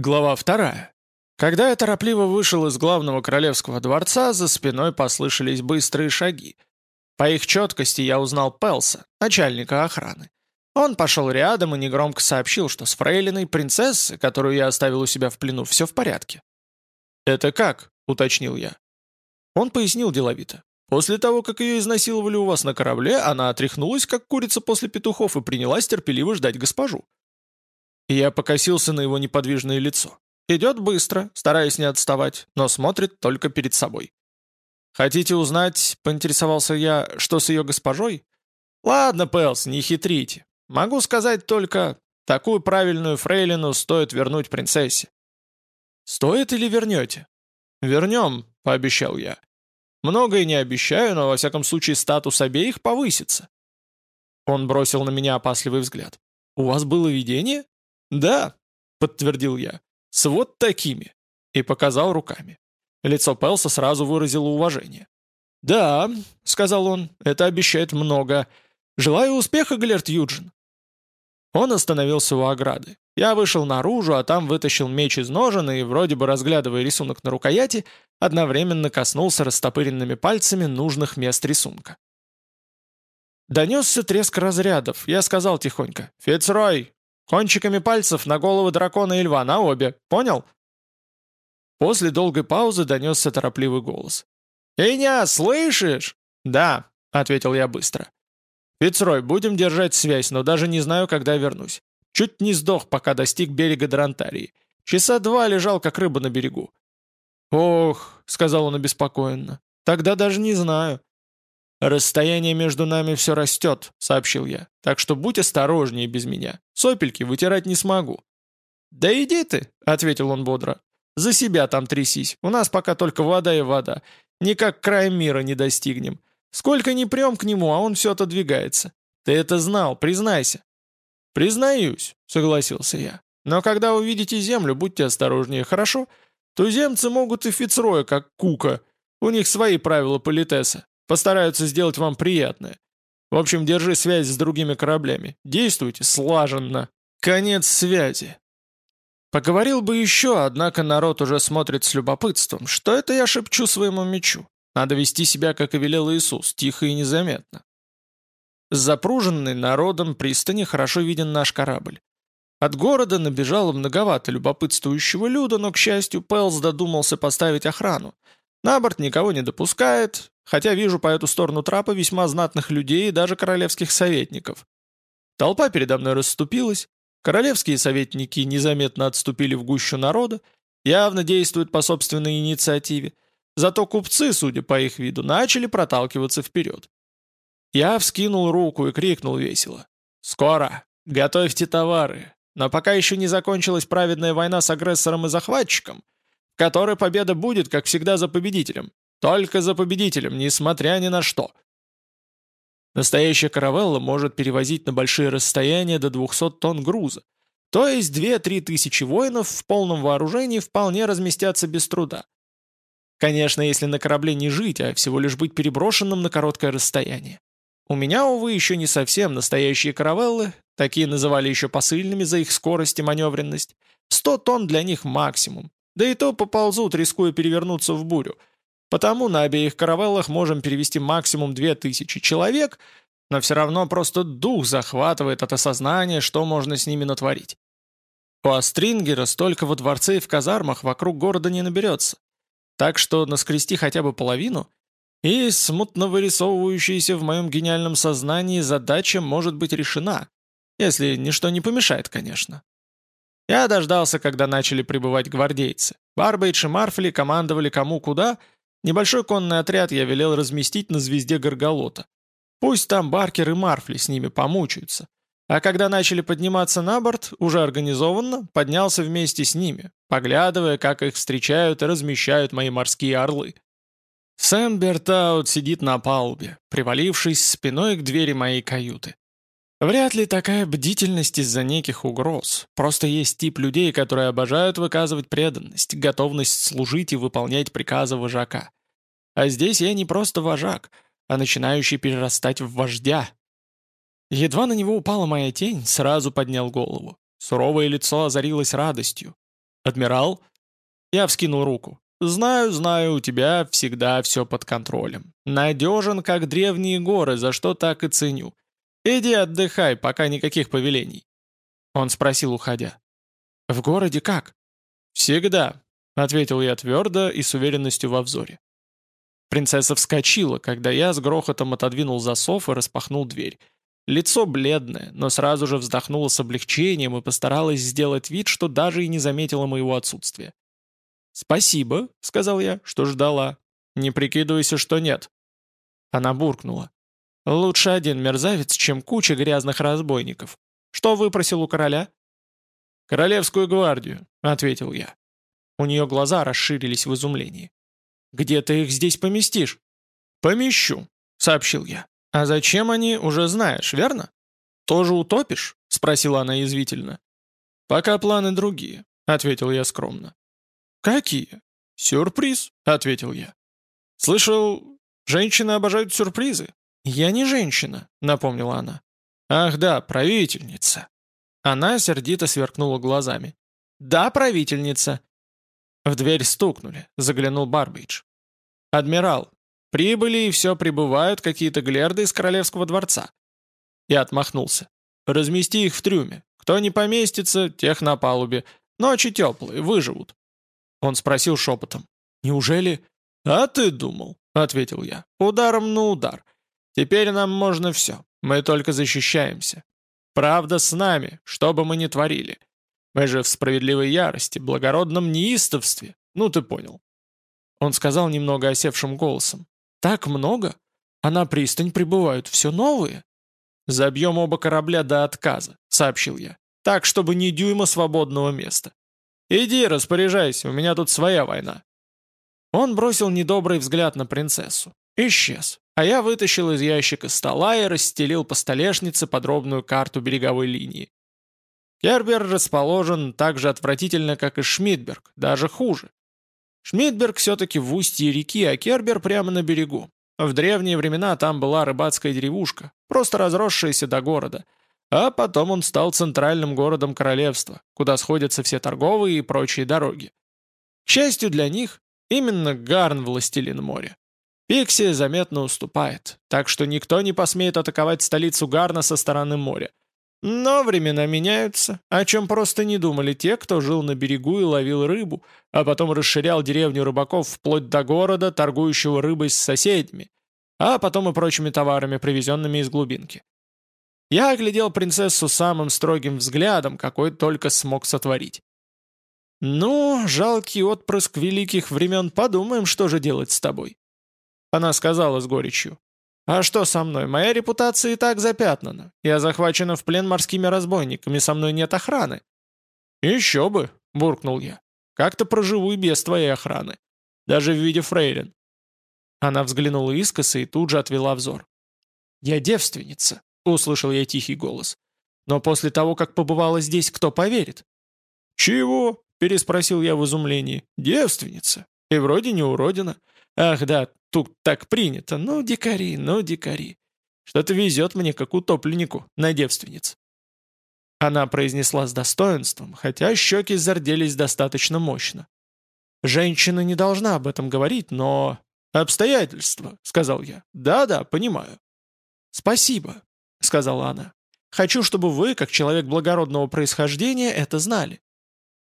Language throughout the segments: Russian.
Глава вторая. Когда я торопливо вышел из главного королевского дворца, за спиной послышались быстрые шаги. По их четкости я узнал Пелса, начальника охраны. Он пошел рядом и негромко сообщил, что с фрейлиной принцессы, которую я оставил у себя в плену, все в порядке. «Это как?» — уточнил я. Он пояснил деловито. После того, как ее изнасиловали у вас на корабле, она отряхнулась, как курица после петухов, и принялась терпеливо ждать госпожу. Я покосился на его неподвижное лицо. Идет быстро, стараясь не отставать, но смотрит только перед собой. «Хотите узнать, — поинтересовался я, — что с ее госпожой?» «Ладно, Пэлс, не хитрите. Могу сказать только, такую правильную фрейлину стоит вернуть принцессе». «Стоит или вернете?» «Вернем», — пообещал я. «Многое не обещаю, но во всяком случае статус обеих повысится». Он бросил на меня опасливый взгляд. «У вас было видение?» «Да», — подтвердил я, — «с вот такими», и показал руками. Лицо Пелса сразу выразило уважение. «Да», — сказал он, — «это обещает много. Желаю успеха, Глерт Юджин». Он остановился у ограды. Я вышел наружу, а там вытащил меч из ножен и, вроде бы разглядывая рисунок на рукояти, одновременно коснулся растопыренными пальцами нужных мест рисунка. Донесся треск разрядов. Я сказал тихонько «Фицрой, Кончиками пальцев на голову дракона и льва, на обе. Понял?» После долгой паузы донесся торопливый голос. «Эйня, слышишь?» «Да», — ответил я быстро. «Фицрой, будем держать связь, но даже не знаю, когда вернусь. Чуть не сдох, пока достиг берега Дорантарии. Часа два лежал, как рыба на берегу». «Ох», — сказал он обеспокоенно, — «тогда даже не знаю. «Расстояние между нами все растет», — сообщил я. «Так что будь осторожнее без меня. Сопельки вытирать не смогу». «Да иди ты», — ответил он бодро. «За себя там трясись. У нас пока только вода и вода. Никак край мира не достигнем. Сколько ни прем к нему, а он все отодвигается. Ты это знал, признайся». «Признаюсь», — согласился я. «Но когда увидите землю, будьте осторожнее, хорошо? Туземцы могут и Фицроя, как кука. У них свои правила политеса. Постараются сделать вам приятное. В общем, держи связь с другими кораблями. Действуйте слаженно. Конец связи. Поговорил бы еще, однако народ уже смотрит с любопытством. Что это я шепчу своему мечу? Надо вести себя, как и велел Иисус, тихо и незаметно. С запруженной народом пристани хорошо виден наш корабль. От города набежало многовато любопытствующего люда, но, к счастью, Пэлс додумался поставить охрану. На борт никого не допускает, хотя вижу по эту сторону трапа весьма знатных людей и даже королевских советников. Толпа передо мной расступилась, королевские советники незаметно отступили в гущу народа, явно действуют по собственной инициативе, зато купцы, судя по их виду, начали проталкиваться вперед. Я вскинул руку и крикнул весело. «Скоро! Готовьте товары! Но пока еще не закончилась праведная война с агрессором и захватчиком, которой победа будет, как всегда, за победителем. Только за победителем, несмотря ни на что. Настоящая каравелла может перевозить на большие расстояния до 200 тонн груза. То есть 2-3 тысячи воинов в полном вооружении вполне разместятся без труда. Конечно, если на корабле не жить, а всего лишь быть переброшенным на короткое расстояние. У меня, увы, еще не совсем настоящие каравеллы, такие называли еще посыльными за их скорость и маневренность. 100 тонн для них максимум. Да и то поползут, рискуя перевернуться в бурю – Потому на обеих каравеллах можем перевести максимум 2000 человек, но все равно просто дух захватывает от осознания, что можно с ними натворить. У Астрингера столько во дворце и в казармах вокруг города не наберется. Так что наскрести хотя бы половину, и смутно вырисовывающаяся в моем гениальном сознании задача может быть решена, если ничто не помешает, конечно. Я дождался, когда начали прибывать гвардейцы. Барбейдж и Марфли командовали кому куда — Небольшой конный отряд я велел разместить на звезде Горголота. Пусть там Баркер и Марфли с ними помучаются. А когда начали подниматься на борт, уже организованно, поднялся вместе с ними, поглядывая, как их встречают и размещают мои морские орлы. Сэм Бертаут сидит на палубе, привалившись спиной к двери моей каюты. Вряд ли такая бдительность из-за неких угроз. Просто есть тип людей, которые обожают выказывать преданность, готовность служить и выполнять приказы вожака. А здесь я не просто вожак, а начинающий перерастать в вождя. Едва на него упала моя тень, сразу поднял голову. Суровое лицо озарилось радостью. «Адмирал?» Я вскинул руку. «Знаю, знаю, у тебя всегда все под контролем. Надежен, как древние горы, за что так и ценю. Иди отдыхай, пока никаких повелений». Он спросил, уходя. «В городе как?» «Всегда», — ответил я твердо и с уверенностью во взоре. Принцесса вскочила, когда я с грохотом отодвинул засов и распахнул дверь. Лицо бледное, но сразу же вздохнула с облегчением и постаралась сделать вид, что даже и не заметила моего отсутствия. «Спасибо», — сказал я, — «что ждала. Не прикидывайся, что нет». Она буркнула. «Лучше один мерзавец, чем куча грязных разбойников. Что выпросил у короля?» «Королевскую гвардию», — ответил я. У нее глаза расширились в изумлении. «Где ты их здесь поместишь?» «Помещу», — сообщил я. «А зачем они, уже знаешь, верно?» «Тоже утопишь?» — спросила она язвительно. «Пока планы другие», — ответил я скромно. «Какие?» «Сюрприз», — ответил я. «Слышал, женщины обожают сюрпризы». «Я не женщина», — напомнила она. «Ах да, правительница». Она сердито сверкнула глазами. «Да, правительница». В дверь стукнули, заглянул Барбидж. «Адмирал, прибыли и все прибывают какие-то глерды из королевского дворца». Я отмахнулся. «Размести их в трюме. Кто не поместится, тех на палубе. Ночи теплые, выживут». Он спросил шепотом. «Неужели...» «А ты думал?» — ответил я. «Ударом на удар. Теперь нам можно все. Мы только защищаемся. Правда с нами, что бы мы ни творили. Мы же в справедливой ярости, благородном неистовстве. Ну, ты понял». Он сказал немного осевшим голосом. «Так много? А на пристань прибывают все новые?» «Забьем оба корабля до отказа», — сообщил я. «Так, чтобы ни дюйма свободного места. «Иди, распоряжайся, у меня тут своя война». Он бросил недобрый взгляд на принцессу. Исчез. А я вытащил из ящика стола и расстелил по столешнице подробную карту береговой линии. Кербер расположен так же отвратительно, как и Шмидберг, даже хуже. Шмидберг все-таки в устье реки, а Кербер прямо на берегу. В древние времена там была рыбацкая деревушка, просто разросшаяся до города – а потом он стал центральным городом королевства, куда сходятся все торговые и прочие дороги. К счастью для них, именно Гарн властелин моря. Пиксия заметно уступает, так что никто не посмеет атаковать столицу Гарна со стороны моря. Но времена меняются, о чем просто не думали те, кто жил на берегу и ловил рыбу, а потом расширял деревню рыбаков вплоть до города, торгующего рыбой с соседями, а потом и прочими товарами, привезенными из глубинки. Я оглядел принцессу самым строгим взглядом, какой только смог сотворить. «Ну, жалкий отпрыск великих времен, подумаем, что же делать с тобой». Она сказала с горечью. «А что со мной? Моя репутация и так запятнана. Я захвачена в плен морскими разбойниками, со мной нет охраны». «Еще бы», — буркнул я. «Как-то проживу и без твоей охраны. Даже в виде фрейлин». Она взглянула искоса и тут же отвела взор. «Я девственница», услышал я тихий голос. «Но после того, как побывала здесь, кто поверит?» «Чего?» — переспросил я в изумлении. «Девственница. И вроде не уродина. Ах да, тут так принято. Ну, дикари, ну, дикари. Что-то везет мне, как утопленнику, на девственниц». Она произнесла с достоинством, хотя щеки зарделись достаточно мощно. «Женщина не должна об этом говорить, но...» «Обстоятельства», — сказал я. «Да-да, понимаю». «Спасибо», — сказала она. «Хочу, чтобы вы, как человек благородного происхождения, это знали».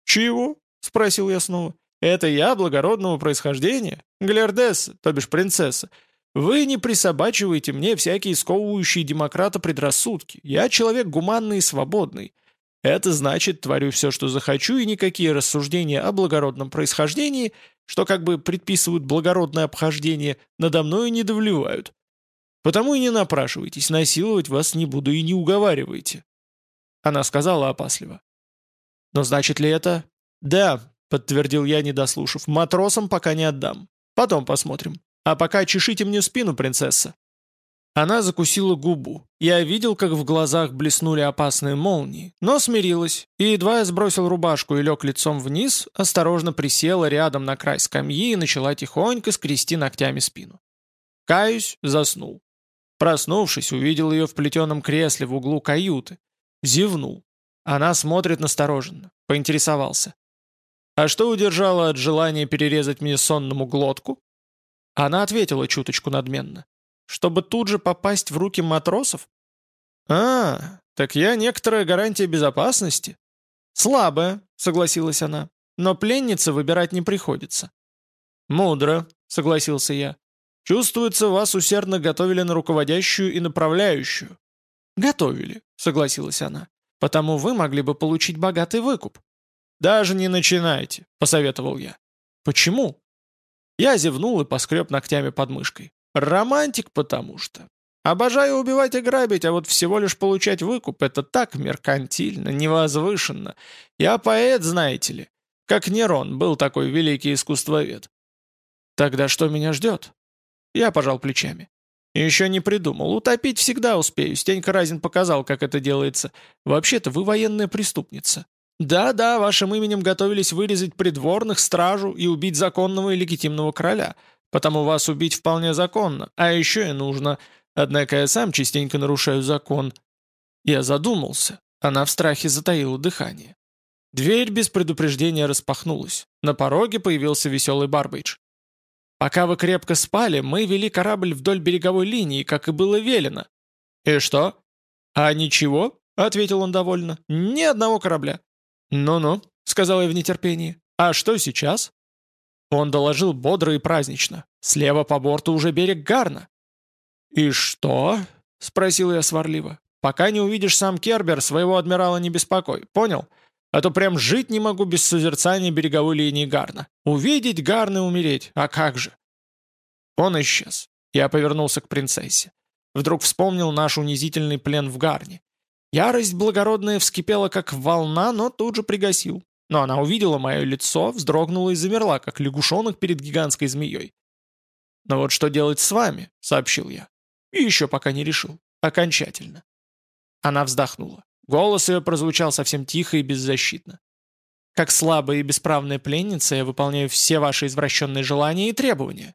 «Чего?» — спросил я снова. «Это я благородного происхождения? Глердесса, то бишь принцесса. Вы не присобачиваете мне всякие сковывающие демократа предрассудки. Я человек гуманный и свободный. Это значит, творю все, что захочу, и никакие рассуждения о благородном происхождении, что как бы предписывают благородное обхождение, надо мною не довлевают. Потому и не напрашивайтесь, насиловать вас не буду и не уговаривайте». Она сказала опасливо. «Но значит ли это?» «Да», — подтвердил я, не дослушав, — «матросам пока не отдам. Потом посмотрим. А пока чешите мне спину, принцесса». Она закусила губу. Я видел, как в глазах блеснули опасные молнии, но смирилась, и едва я сбросил рубашку и лег лицом вниз, осторожно присела рядом на край скамьи и начала тихонько скрести ногтями спину. Каюсь, заснул. Проснувшись, увидел ее в плетеном кресле в углу каюты. Зевнул. Она смотрит настороженно. Поинтересовался. А что удержало от желания перерезать мне сонному глотку? Она ответила чуточку надменно. Чтобы тут же попасть в руки матросов? А, так я некоторая гарантия безопасности. Слабая, согласилась она, но пленницы выбирать не приходится. Мудро, согласился я. Чувствуется, вас усердно готовили на руководящую и направляющую. Готовили, согласилась она. Потому вы могли бы получить богатый выкуп. «Даже не начинайте», — посоветовал я. «Почему?» Я зевнул и поскреб ногтями под мышкой. «Романтик потому что. Обожаю убивать и грабить, а вот всего лишь получать выкуп — это так меркантильно, невозвышенно. Я поэт, знаете ли. Как Нерон был такой великий искусствовед. Тогда что меня ждет? Я пожал плечами. Еще не придумал. Утопить всегда успею. Стенька Разин показал, как это делается. Вообще-то вы военная преступница. Да-да, вашим именем готовились вырезать придворных, стражу и убить законного и легитимного короля. Потому вас убить вполне законно. А еще и нужно. Однако я сам частенько нарушаю закон. Я задумался. Она в страхе затаила дыхание. Дверь без предупреждения распахнулась. На пороге появился веселый Барбейдж. «Пока вы крепко спали, мы вели корабль вдоль береговой линии, как и было велено». «И что?» «А ничего», — ответил он довольно, — «ни одного корабля». «Ну-ну», — сказал я в нетерпении. «А что сейчас?» Он доложил бодро и празднично. «Слева по борту уже берег Гарна». «И что?» — спросил я сварливо. «Пока не увидишь сам Кербер, своего адмирала не беспокой. Понял? А то прям жить не могу без созерцания береговой линии Гарна. Увидеть Гарна и умереть. А как же?» Он исчез. Я повернулся к принцессе. Вдруг вспомнил наш унизительный плен в Гарне. Ярость благородная вскипела, как волна, но тут же пригасил. Но она увидела мое лицо, вздрогнула и замерла, как лягушонок перед гигантской змеей. «Но вот что делать с вами?» — сообщил я. И еще пока не решил. Окончательно. Она вздохнула. Голос ее прозвучал совсем тихо и беззащитно. «Как слабая и бесправная пленница, я выполняю все ваши извращенные желания и требования».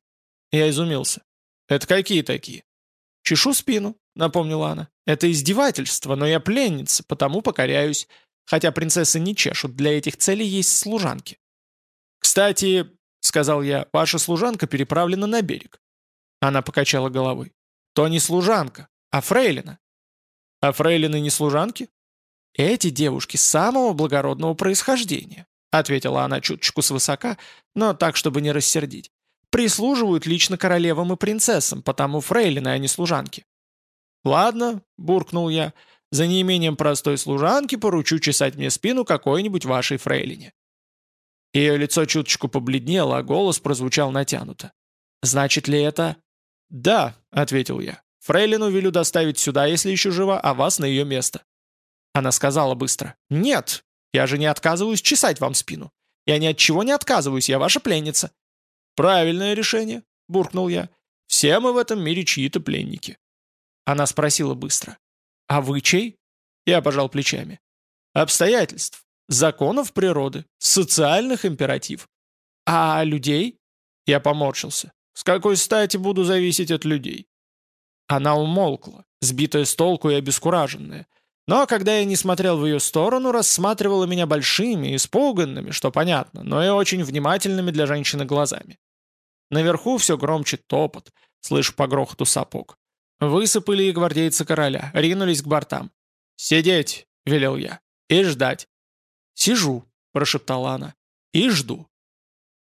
Я изумился. «Это какие такие?» «Чешу спину», — напомнила она. «Это издевательство, но я пленница, потому покоряюсь. Хотя принцессы не чешут, для этих целей есть служанки». «Кстати», — сказал я, — «ваша служанка переправлена на берег». Она покачала головой. «То не служанка, а фрейлина». «А фрейлины не служанки?» «Эти девушки самого благородного происхождения», — ответила она чуточку свысока, но так, чтобы не рассердить. «Прислуживают лично королевам и принцессам, потому фрейлины, а не служанки». «Ладно», — буркнул я, — «за неимением простой служанки поручу чесать мне спину какой-нибудь вашей фрейлине». Ее лицо чуточку побледнело, а голос прозвучал натянуто. «Значит ли это...» «Да», — ответил я. «Фрейлину велю доставить сюда, если еще жива, а вас на ее место». Она сказала быстро. «Нет, я же не отказываюсь чесать вам спину. Я ни от чего не отказываюсь, я ваша пленница». «Правильное решение», — буркнул я. «Все мы в этом мире чьи-то пленники». Она спросила быстро. «А вы чей?» Я пожал плечами. «Обстоятельств, законов природы, социальных императив. А людей?» Я поморщился. «С какой стати буду зависеть от людей?» Она умолкла, сбитая с толку и обескураженная. Но когда я не смотрел в ее сторону, рассматривала меня большими, испуганными, что понятно, но и очень внимательными для женщины глазами. Наверху все громче топот, слышу по грохоту сапог. Высыпали и гвардейцы короля, ринулись к бортам. «Сидеть!» — велел я. «И ждать!» «Сижу!» — прошептала она. «И жду!»